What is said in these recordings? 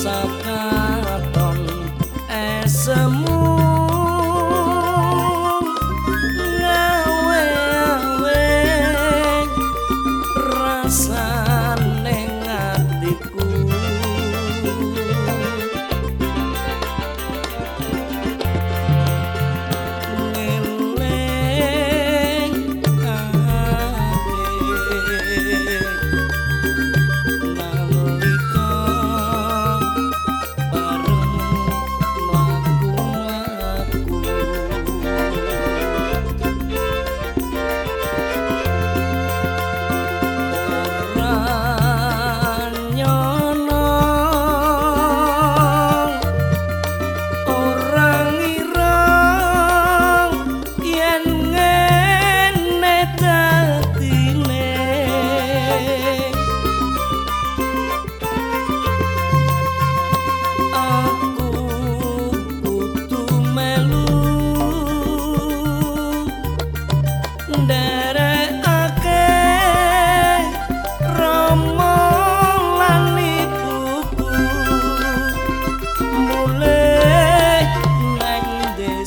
tansah katon esemu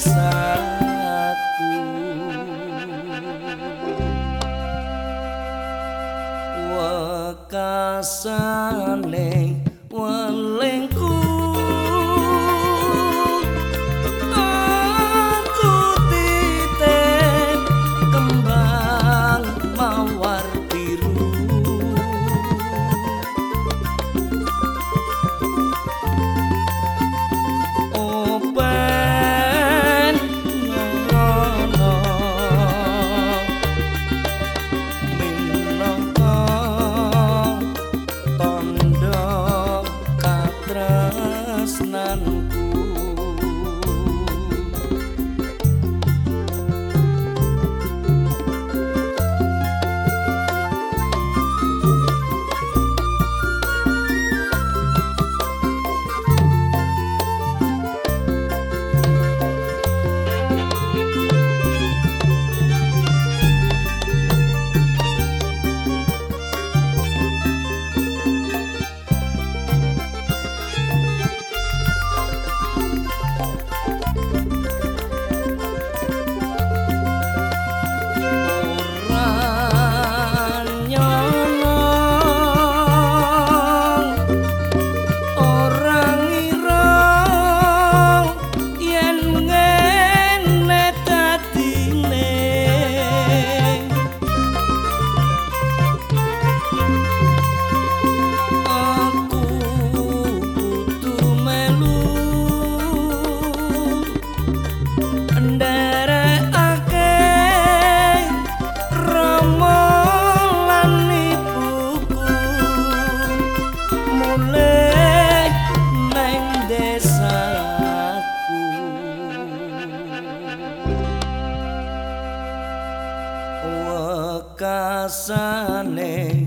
inside. nan rasane.